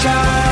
child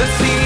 Let's see.